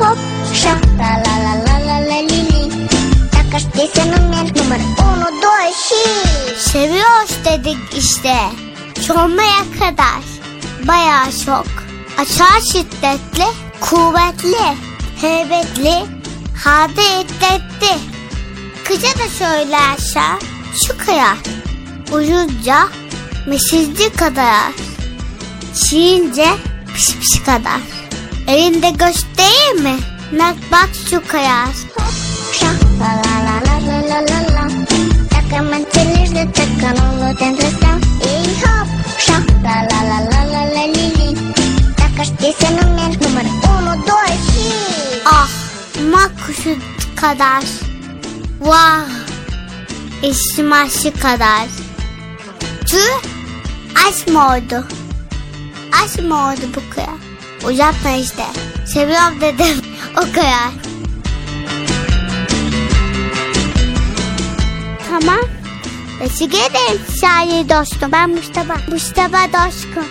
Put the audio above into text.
pop шаг, тра ла ла ла ла ла ли ли. Такаш песен номер номер uno, dos, hi. Seviyoruz dedik işte. Çoğumaya kadar. Bayağı çok. Açar şiddetli, kuvvetli, heybetli, hadi iddetli. Kıca da şöyle aşağı, şu kıyar. Uyunca meşilci kadar. Çiğince piş piş kadar. Elinde göç değil mi? Bak bak şu kayar. Takımın çelirde takan oğlu dendesem. İyi hop. Şah la la la la la la lili. Takaş desen umen numara uno dois. Ah mak kuşu kadar. Vah. Eşim aşı kadar. Tüh. Aşk oldu? Aşk mı oldu bu kadar? Uzatma işte. Seviyorum dedim. O kadar. Tamam. Teşekkür ederim şair dostum. Ben Mustafa. Mustafa dostum.